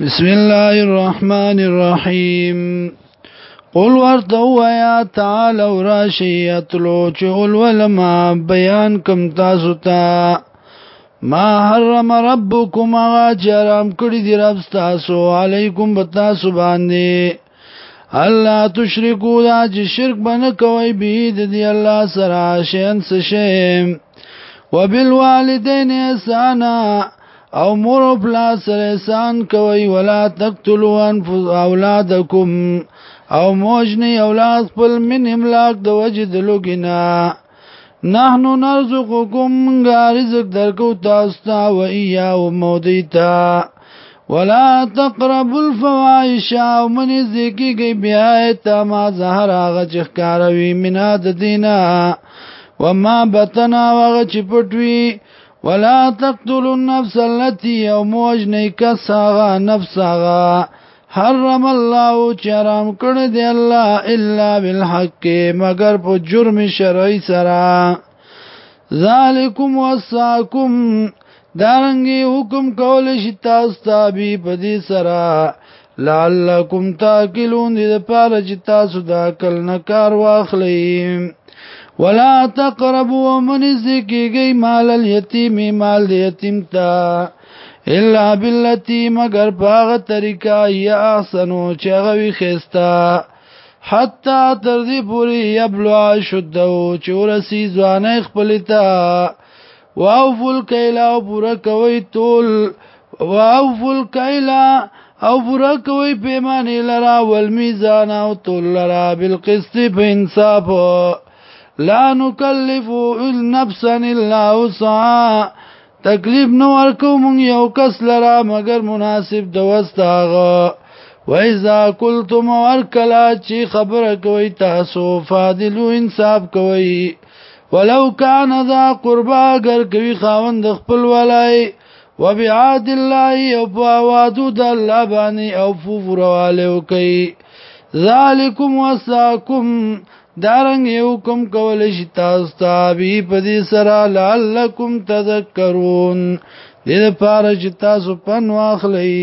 بسم الله الرحمن الرحيم قل ورتو یا تعالی راشی اتلو چول ولما بیان کم تاسو ته ما حرم ربکم اجرام کړی دی رب تاسو علیکم بتا سبحانه الله تشرکو دا چې شرک بنه کوي به د دی الله سره شین سشم وبالوالدین احسانا او مور او پلا سره احسان کوي ولا تقتلوا انفس اولادکم او موجنی اولاد خپل من املاک د وجد لوګینا نحنو نرزقکم غارزق درکو تاسو ته و ایا او مودیتا ولا تقربوا الفواحش او من ذکیږي بیا ته ما زهر هغه چخکاروي مینا د دینا وما بتنا هغه چپټوي ولا تقتلوا النفس التي يموج نيكسا نفسها حرم الله چرام کړ دی الله الا بالحق مگر په جرم شرعي سره ذالکم وصاکم دارنګي حکم کول شي تاسو تابع په دې سره لعلکم تاکلون دې پاره چې تاسو د عقل نه کار واخلئ ولا تقربوا من ذکیږي مال الیتیم مال د یتیم تا الا بالتی مگر باغ طریقہ یا احسنو چغوی خستا حتا تر دې پوری یبلوا شدو چورسی ځوانه خپلتا واوفل کیلا او پورا کوي تول واوفل کیلا او پورا کوي پیمانه لرا والمیزان او تول لرا بالقسط په انصاف لا نکلف نفسا الا وسعها تکلیف نو ورکو مونږ یو کس لرا مگر مناسب د وستاغه وإذا قلتم ورکلا چی خبره کوي تاسو فادلو انصاف کوي ولو کان ذا قربا اگر کوي خاوند خپل ولای وبعاد الله او بوادو د الله باندې او فورواله وکي ذالکم وساکم دارنګ یو کوم کول شي تاسو ته به په دې سره لعلکم تذکرون دې لپاره چې تاسو پن واخلئ